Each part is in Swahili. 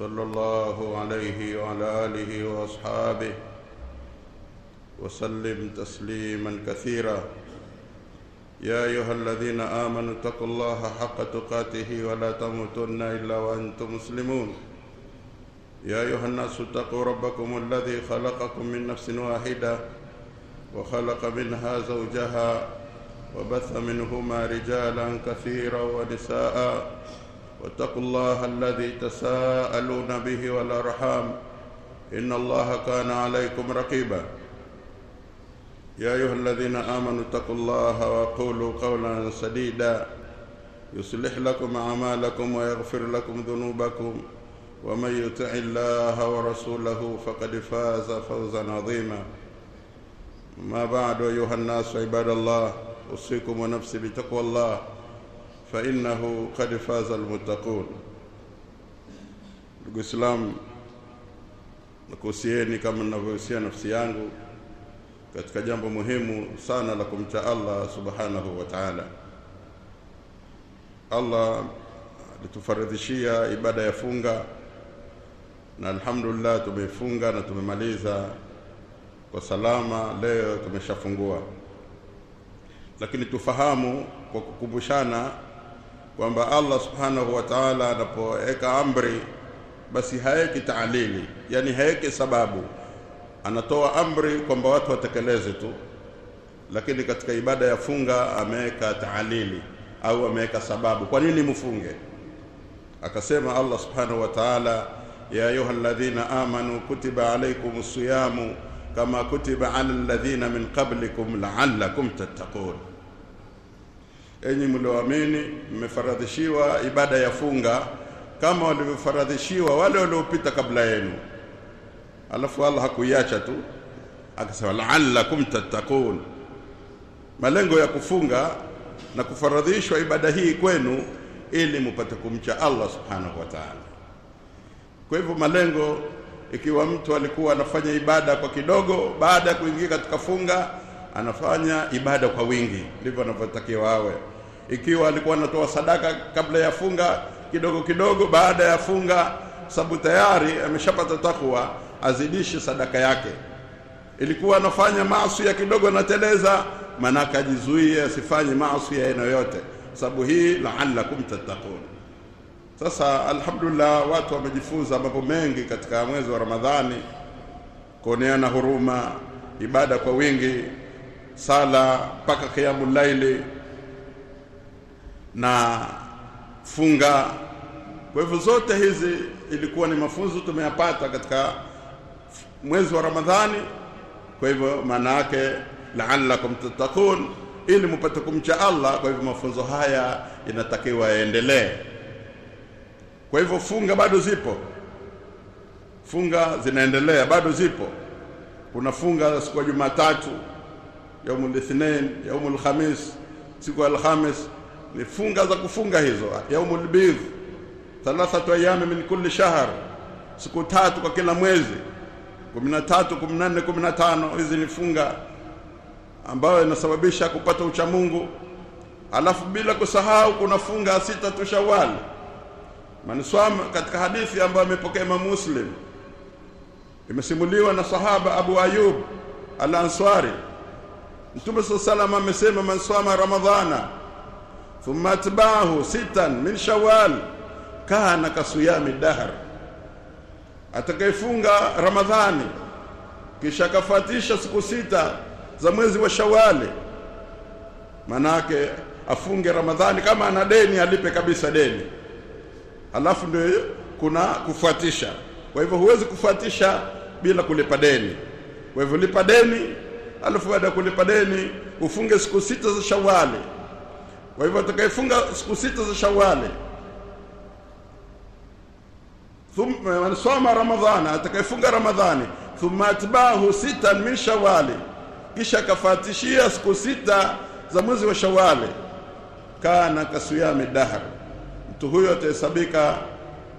صلى الله عليه وعلى آله وأصحابه وسلم تسليما كثيرا. يا أيها الذين آمنوا اتقوا الله حق تقاته ولا تموتن إلا وأنتم مسلمون. يا أيها الناس اتقوا ربكم الذي خلقكم من نفس واحدة وخلق منها زوجها وبث منهما رجالا كثيرا ونساء واتقوا الله الذي تساءلون به والأرحام. إن الله كان عليكم رقيبا. يا أيها الذين آمنوا اتقوا الله وقولوا قولا سديدا. يصلح لكم أعمالكم ويغفر لكم ذنوبكم. ومن يطع الله ورسوله فقد فاز فوزا عظيما. ما بعد أيها الناس عباد الله أوصيكم ونفسي بتقوى الله. فإنه قد فاز المتقون ndugu Islam, nakuhusieni kama ninavyohusia nafsi yangu katika jambo muhimu sana la kumcha Allah subhanahu wa ta'ala. Allah alitufaridhishia ibada ya funga na alhamdulillah tumeifunga na tumemaliza kwa salama leo tumeshafungua lakini tufahamu kwa kukumbushana kwamba Allah subhanahu wa ta'ala anapoweka amri basi haeki taalili yani haeki sababu. Anatoa amri kwamba watu watekeleze tu lakini katika ibada ya funga ameweka taalili au ameweka sababu. Kwa nini mfunge? Akasema Allah subhanahu wa ta'ala ya ayuha alladhina amanu kutiba alaykumus siyamu kama kutiba alal ladhina min qablikum la'allakum tattaqun, enyi mlioamini mmefaradhishiwa ibada ya funga kama walivyofaradhishiwa wale waliopita kabla yenu. Alafu Allah hakuiacha tu, akasema la'allakum tattaqun. Malengo ya kufunga na kufaradhishwa ibada hii kwenu ili mupate kumcha Allah subhanahu wa ta'ala. Kwa hivyo malengo ikiwa mtu alikuwa anafanya ibada kwa kidogo, baada ya kuingia katika funga anafanya ibada kwa wingi, ndivyo anavyotakiwa awe. Ikiwa alikuwa anatoa sadaka kabla ya funga kidogo kidogo, baada ya funga, sababu tayari ameshapata takwa, azidishe sadaka yake. Ilikuwa anafanya maasi ya kidogo, anateleza, manaka ajizuie asifanye maasi ya aina yoyote, sababu hii la'allakum tattaqun. Sasa alhamdulillah, watu wamejifunza mambo mengi katika mwezi wa Ramadhani, kuoneana huruma, ibada kwa wingi, sala mpaka kiamu laili na funga. Kwa hivyo zote hizi ilikuwa ni mafunzo tumeyapata katika mwezi wa Ramadhani. Kwa hivyo maana yake la'allakum tattaqun, ili mupate kumcha Allah. Kwa hivyo mafunzo haya inatakiwa yaendelee. Kwa hivyo funga bado zipo, funga zinaendelea, bado zipo. Kuna funga siku ya Jumatatu, yaumul ithnain, yaumul khamis, siku ya Alhamis ni funga za kufunga hizo. Yaumul bidh thalathatu ayami min kulli shahr siku tatu kwa kila mwezi. 13 14 15 hizi ni funga ambayo inasababisha kupata uchamungu alafu bila kusahau kuna funga sita tu Shawwal. Maniswam katika hadithi ambayo amepokea Imam Muslim imesimuliwa na sahaba Abu Ayub al-Ansari Mtume sallallahu alayhi wasallam amesema manswama Ramadhana thumma atba'ahu sitan min shawwal kana kasuyami dahr atakayefunga ramadhani kisha akafuatisha siku sita za mwezi wa shawali manake afunge ramadhani kama ana deni alipe kabisa deni alafu ndio kuna kufuatisha. Kwa hivyo huwezi kufuatisha bila kulipa deni. Kwa hivyo lipa deni, alafu baada ya kulipa deni ufunge siku sita za Shawali. Kwa hivyo atakayefunga siku sita za Shawali thumma man soma ramadhana atakayefunga ramadhani thumma atbahu sitan min shawali kisha akafatishia siku sita za mwezi wa shawali kana kasuyami dahar, mtu huyo atahesabika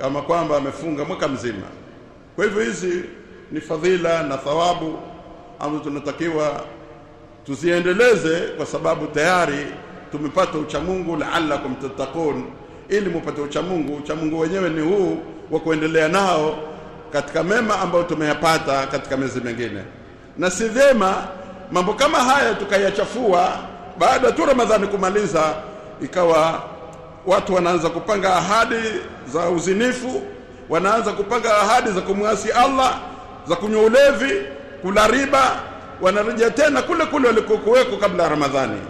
kama kwamba amefunga mwaka mzima. Kwa hivyo hizi ni fadhila na thawabu ambazo tunatakiwa tuziendeleze kwa sababu tayari tumepata uchamungu laalakum tattaqun. Ili mupate uchamungu uchamungu wenyewe ni huu wa kuendelea nao katika mema ambayo tumeyapata katika miezi mengine na si vyema mambo kama haya tukayachafua baada tu ramadhani kumaliza ikawa watu wanaanza kupanga ahadi za uzinifu wanaanza kupanga ahadi za kumwasi Allah za kunywa ulevi kula riba wanarejea tena kule kule walikokuweko kabla ya Ramadhani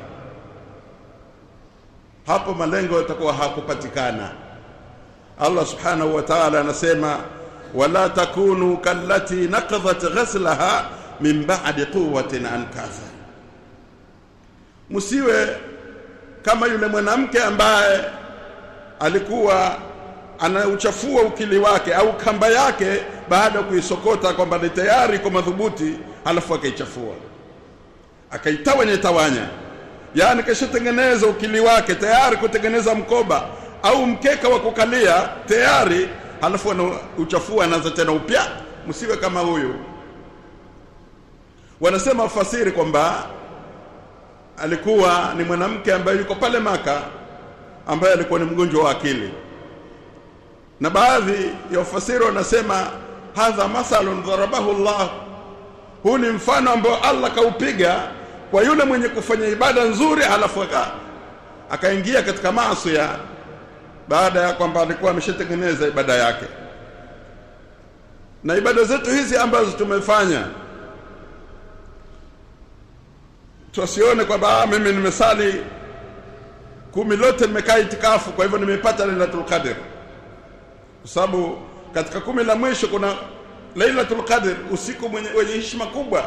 hapo malengo yatakuwa hakupatikana Allah subhanahu wa ta'ala anasema wala takunu kallati naqadhat ghaslaha min ba'di quwwatin ankatha msiwe kama yule mwanamke ambaye alikuwa anauchafua ukili wake au kamba yake baada ya kuisokota kwamba ni tayari kwa madhubuti alafu akaichafua. Akaitawanya tawanya yaani kashatengeneza ukili wake tayari kutengeneza mkoba au mkeka wa kukalia tayari halafu anauchafua anaanza tena upya. Msiwe kama huyu. Wanasema wafasiri kwamba alikuwa ni mwanamke ambaye yuko pale maka ambaye alikuwa ni mgonjwa wa akili. Na baadhi ya wafasiri wanasema hadha mathalun dharabahu Allah. Huu ni mfano ambao Allah kaupiga kwa yule mwenye kufanya ibada nzuri halafu akaingia katika maasi ya baada ya kwamba alikuwa ameshatengeneza ibada yake. Na ibada zetu hizi ambazo tumefanya tusione kwamba mimi nimesali kumi lote nimekaa itikafu kwa hivyo nimepata lailatul qadr. Kwa sababu katika kumi la mwisho kuna lailatul qadr usiku mwenye, wenye heshima kubwa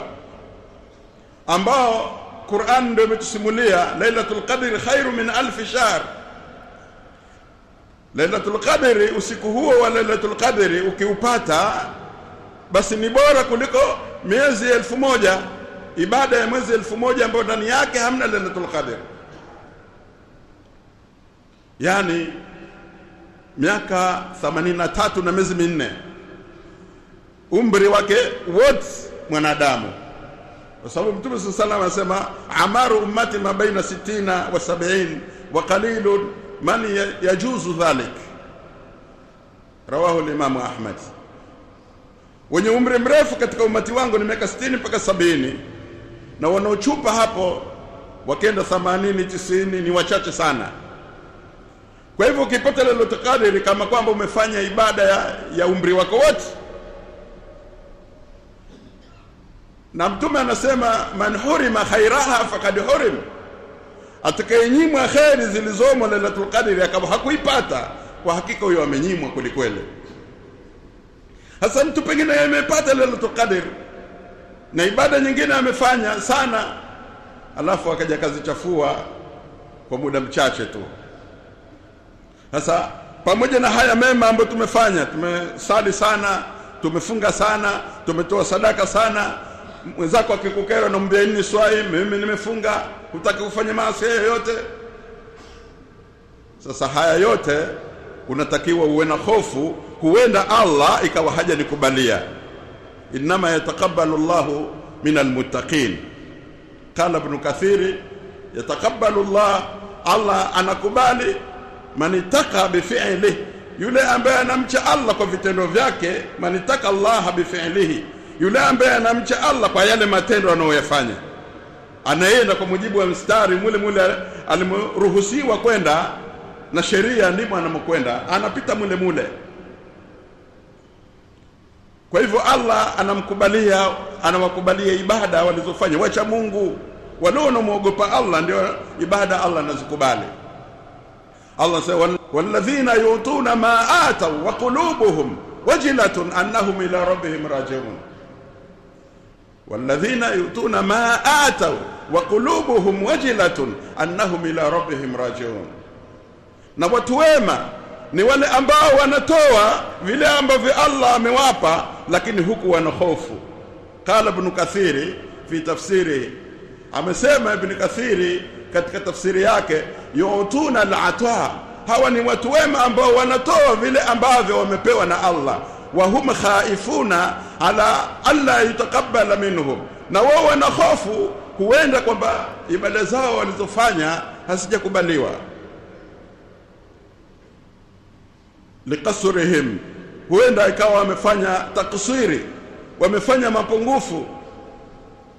ambao Qur'an ndio imetusimulia lailatul qadr khairu min alf shahr. Lailatul qadr usiku huo wa lailatul qadr ukiupata basi ni bora kuliko miezi elfu moja. Ibada ya mwezi elfu moja ambayo ndani yake hamna lailatul qadr yani miaka 83 na miezi minne. Umri wake wote mwanadamu kwa sababu mtume sallallahu salam anasema amaru ummati ma baina 60 wa 70 wa qalilun man yajuzu dhalik. Rawahu al-imam ahmad. Wenye umri mrefu katika umati wangu ni miaka 60 mpaka sabini. Na wanaochupa hapo wakenda 80 90 ni wachache sana. Kwa hivyo ukipata lolote kadiri kama kwamba umefanya ibada ya, ya umri wako wote na mtume anasema man hurima khairaha faqad hurim. Atakayenyimwa kheri zilizomo lailatul qadri akawa hakuipata kwa hakika huyo amenyimwa kwelikweli hasa mtu pengine amepata lailatul qadr na ibada nyingine amefanya sana alafu akaja kazichafua kwa muda mchache tu. Sasa pamoja na haya mema ambayo tumefanya tumesali sana tumefunga sana tumetoa sadaka sana mwenzako akikukera namwambia ni swai mimi nimefunga hutaki kufanya maasi yoyote sasa haya yote unatakiwa uwe na hofu huenda Allah ikawa haja nikubalia. Inma yataqabbalu Allahu min almuttaqin qala ibn kathiri yataqabbalu Allah Allah anakubali. Manitaka bifi'lihi yule ambaye anamcha Allah kwa vitendo vyake manitaka Allah bifi'lihi yule ambaye anamcha Allah kwa yale matendo anayoyafanya. Anaenda kwa mujibu wa mstari mule mule alimruhusiwa kwenda na sheria ndimo anamokwenda. Anapita mule mule. Kwa hivyo Allah anamkubalia anawakubalia ibada walizofanya. Wacha Mungu. Walio wanamuogopa Allah ndio ibada Allah anazikubali. Allah sema walladhina yutuna ma ataw wa qulubuhum wajilatun annahum ila rabbihim rajiun walladhina yutuna ma ataw wa qulubuhum wajilatun annahum ila rabbihim rajiun. Na watu wema ni wale ambao wanatoa vile ambavyo Allah amewapa lakini huku wana hofu. Qala ibn kathiri fi tafsiri amesema ibn kathiri katika tafsiri yake yutuna al-ata hawa ni watu wema ambao wanatoa vile ambavyo wamepewa na Allah wa hum khaifuna ala alla yutakabala minhum. Na wao wana hofu huenda kwamba ibada zao walizofanya hazijakubaliwa. Liqasrihim huenda ikawa wamefanya taksiri wamefanya mapungufu.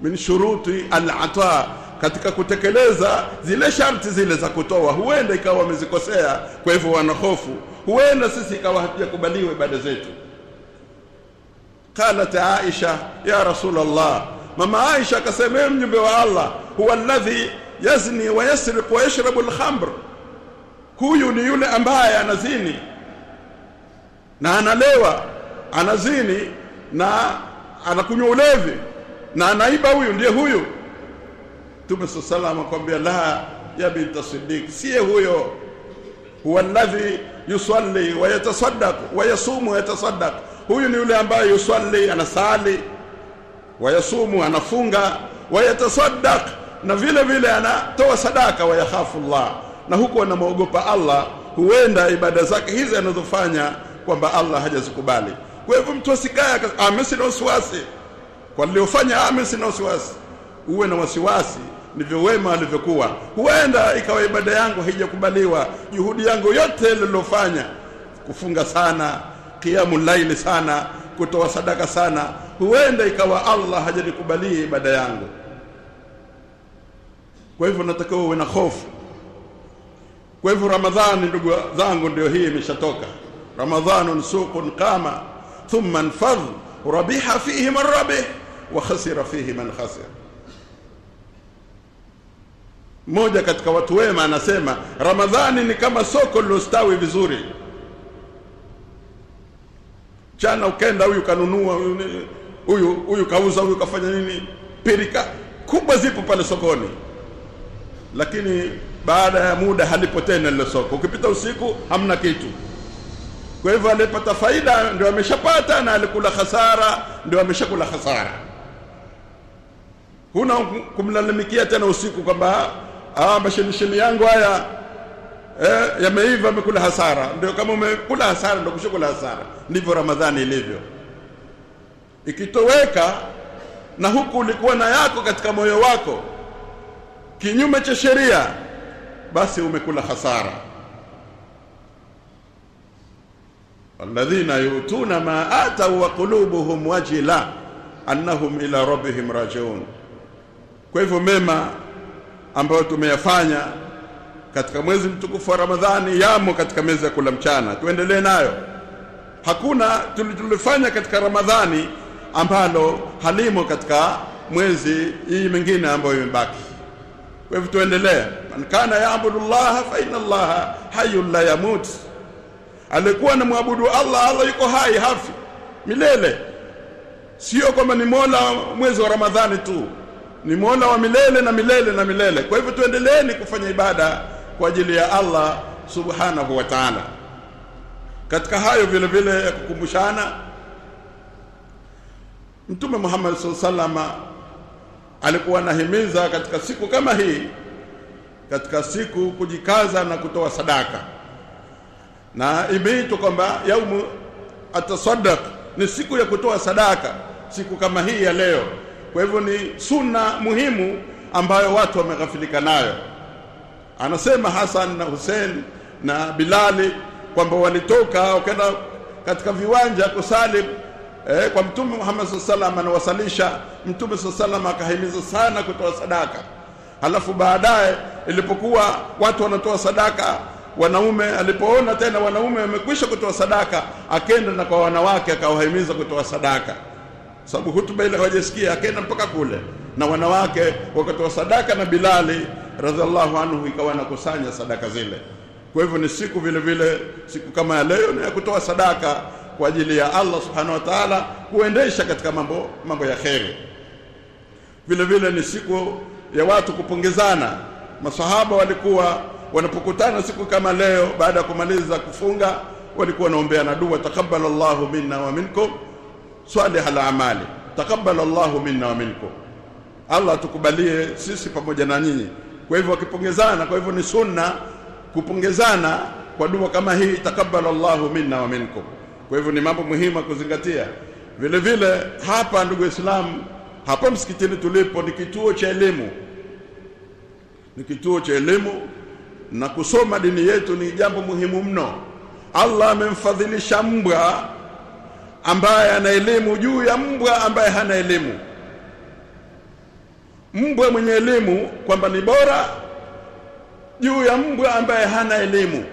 Min shuruti al-ata katika kutekeleza zile sharti zile za kutoa huenda ikawa wamezikosea. Kwa hivyo wana hofu huenda sisi ikawa hatujakubaliwa ibada zetu qalat aisha ya rasul allah mama aisha akasema mjumbe wa allah huwa alladhi yazni wa yasriq wa yashrabu al-khamr. Huyu ni yule ambaye anazini na analewa anazini na anakunywa ulevi na anaiba huyu ndiye huyu. Mtume sallallahu akwambia la ya binta Siddiq siye huyo. Huwa alladhi yusalli wa yatasaddaq wa yasumu wa yatasaddaq huyu ni yule ambaye yusalli anasali wayasumu anafunga wayatasaddaq na vile vile anatoa sadaka wayakhafu Allah. Na huku anamwogopa Allah huenda ibada zake hizi anazofanya kwamba Allah hajazikubali. Kwa hivyo mtu asikae amesi na wasiwasi. Kwa niliofanya amesi na wasiwasi. Uwe na wasiwasi ndivyo wema alivyokuwa. Huenda ikawa ibada yangu haijakubaliwa juhudi yangu yote lilofanya kufunga sana kiamu laili sana kutoa sadaka sana huenda ikawa Allah hajanikubalia ibada yangu. Kwa hivyo natakiwa uwe na hofu. Kwa hivyo ramadhani ndugu zangu ndio hii imeshatoka. Ramadhanun suqun qama thumma nfadh rabiha fihi man rabih wa khasira fihi man khasir mmoja katika watu wema anasema ramadhani ni kama soko lilostawi vizuri chana ukenda huyu kanunua huyu huyu kauza huyu kafanya nini? Pirika. Kubwa zipo pale sokoni. Lakini baada ya muda halipo tena lile soko. Ukipita usiku hamna kitu. Kwa hivyo alipata faida ndio ameshapata na alikula hasara ndio ameshakula hasara. Huna kumlalamikia tena usiku kwamba ah yangu haya eh, yameiva amekula hasara. Ndio kama umekula hasara ndio kushakula hasara ndivyo ramadhani ilivyo. Ikitoweka na huku ulikuwa na yako katika moyo wako kinyume cha sheria basi umekula hasara. Alladhina yutuna ma atau wa qulubuhum wajila annahum ila rabbihim rajiun. Kwa hivyo mema ambayo tumeyafanya katika mwezi mtukufu wa Ramadhani yamo katika meza ya kula mchana. Tuendelee nayo hakuna tulilofanya katika Ramadhani ambalo halimo katika mwezi hii mingine ambayo imebaki. Kwa hivyo tuendelee. Man kana yaabudu llaha fa inna llaha hayyun la yamut. Alikuwa na mwabudu Allah Allah yuko hai hafi milele. Sio kwamba ni mola mwezi wa Ramadhani tu. Ni mola wa milele na milele na milele. Kwa hivyo tuendeleeni kufanya ibada kwa ajili ya Allah subhanahu wa ta'ala katika hayo vile vile ya kukumbushana Mtume Muhammad sallallahu alikuwa anahimiza katika siku kama hii katika siku kujikaza na kutoa sadaka. Na imeitwa kwamba yaumu atasaddaq ni siku ya kutoa sadaka siku kama hii ya leo. Kwa hivyo ni sunna muhimu ambayo watu wameghafilika nayo. Anasema Hassan na Hussein na Bilali kwamba walitoka wakaenda katika viwanja kusali eh, kwa mtume Muhammad sallallahu anawasalisha. Mtume sallallahu akahimiza sana kutoa sadaka. Halafu baadaye ilipokuwa watu wanatoa sadaka wanaume alipoona tena wanaume wamekwisha kutoa sadaka akenda na kwa wanawake akawahimiza kutoa sadaka. Sababu hutuba ile hawajasikia akenda mpaka kule. Na wanawake wakatoa sadaka na Bilali radhiallahu anhu ikawa nakusanya sadaka zile kwa hivyo ni siku vile vile siku kama ya leo ni ya kutoa sadaka kwa ajili ya Allah subhanahu wa ta'ala kuendesha katika mambo mambo ya kheri. Vile vile ni siku ya watu kupongezana. Masahaba walikuwa wanapokutana siku kama leo baada ya kumaliza kufunga walikuwa wanaombeana dua takabbalallahu minna wa minkum salih al-amali takabbalallahu minna wa minkum. Allah tukubalie sisi pamoja na nyinyi. Kwa hivyo wakipongezana kwa hivyo ni sunna kupongezana kwa dua kama hii takabbal Allahu minna wa minkum. Kwa hivyo ni mambo muhimu ya kuzingatia. Vile vile hapa ndugu islam hapa msikitini tulipo ni kituo cha elimu. Ni kituo cha elimu na kusoma dini yetu ni jambo muhimu mno. Allah amemfadhilisha mbwa ambaye ana elimu juu ya mbwa ambaye hana elimu. Mbwa mwenye elimu kwamba ni bora juu ya mbwa ambaye hana elimu.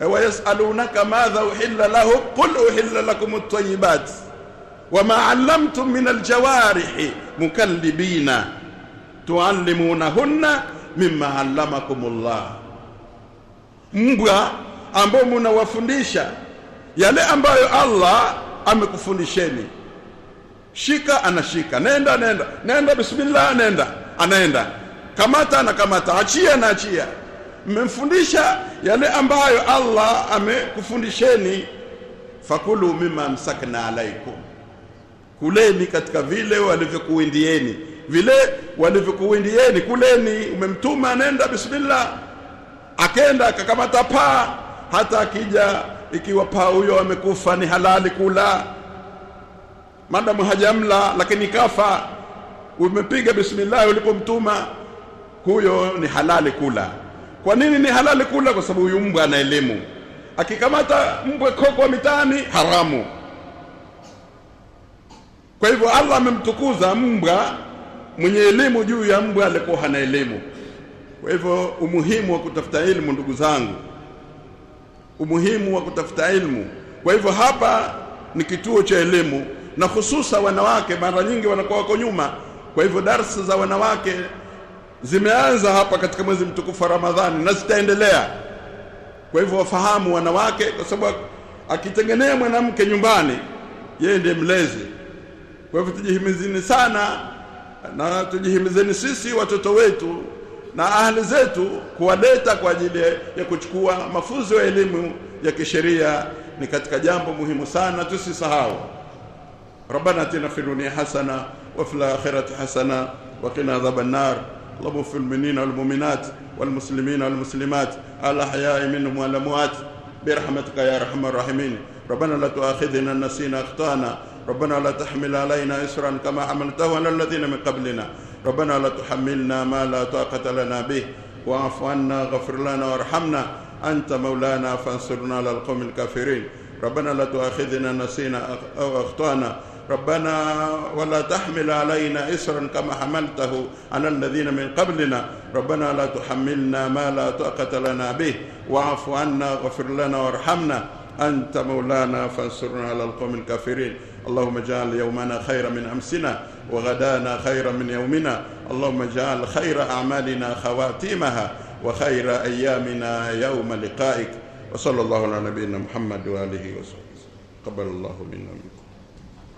Wayasalunaka madha uhilla lahu qul uhilla lakum at-tayyibat wama allamtum min al-jawarihi mukallibina tuallimunahunna mimma allamakumullah. Mbwa ambao munawafundisha yale ambayo Allah amekufundisheni. Shika anashika nenda nenda nenda bismillah nenda anaenda kamata na kamata. Achia na achia. Mmemfundisha yale ambayo Allah amekufundisheni. Fakulu mimma amsakna alaikum kuleni katika vile walivyokuwindieni. Vile walivyokuwindieni kuleni. Umemtuma nenda bismillah. Akenda akakamata paa. Hata akija ikiwa paa huyo amekufa ni halali kula. Madamu hajamla lakini kafa. Umepiga bismillah ulipomtuma huyo ni halali kula. Kwa nini ni halali kula? Kwa sababu huyu mbwa ana elimu. Akikamata mbwa koko mitaani haramu. Kwa hivyo Allah amemtukuza mbwa mwenye elimu juu ya mbwa alikuwa hana elimu. Kwa hivyo umuhimu wa kutafuta elimu ndugu zangu umuhimu wa kutafuta elimu kwa hivyo hapa ni kituo cha elimu na hususa wanawake mara nyingi wanakuwa wako nyuma. Kwa hivyo darsa za wanawake zimeanza hapa katika mwezi mtukufu wa Ramadhani na zitaendelea. Kwa hivyo wafahamu wanawake, kwa sababu akitengenea mwanamke nyumbani, yeye ndiye mlezi. Kwa hivyo tujihimizeni sana na tujihimizeni sisi watoto wetu na ahli zetu kuwaleta kwa ajili ya kuchukua mafunzo ya elimu ya kisheria ni katika jambo muhimu sana, tusisahau. Rabbana atina fi dunya hasana wa fil akhirati hasana wa qina adhaban nar اللهم اغفر المؤمنين والمؤمنات والمسلمين والمسلمات الأحياء منهم والأموات برحمتك يا أرحم الراحمين. ربنا لا تؤاخذنا إن نسينا أخطأنا. ربنا لا تحمل علينا إسرا كما حملته على الذين من قبلنا. ربنا لا تحملنا ما لا طاقة لنا به. واعف عنا غفر لنا وارحمنا. أنت مولانا فانصرنا على القوم الكافرين. ربنا لا تؤاخذنا نسينا أو أخطأنا. ربنا ولا تحمل علينا إسرا كما حملته على الذين من قبلنا. ربنا لا تحملنا ما لا طاقة لنا به. واعف عنا واغفر لنا وارحمنا. أنت مولانا فانصرنا على القوم الكافرين. اللهم اجعل يومنا خيرا من أمسنا وغدانا خيرا من يومنا. اللهم اجعل خير أعمالنا خواتيمها وخير أيامنا يوم لقائك. وصلى الله على نبينا محمد وآله وصحبه قبل الله منا منكم.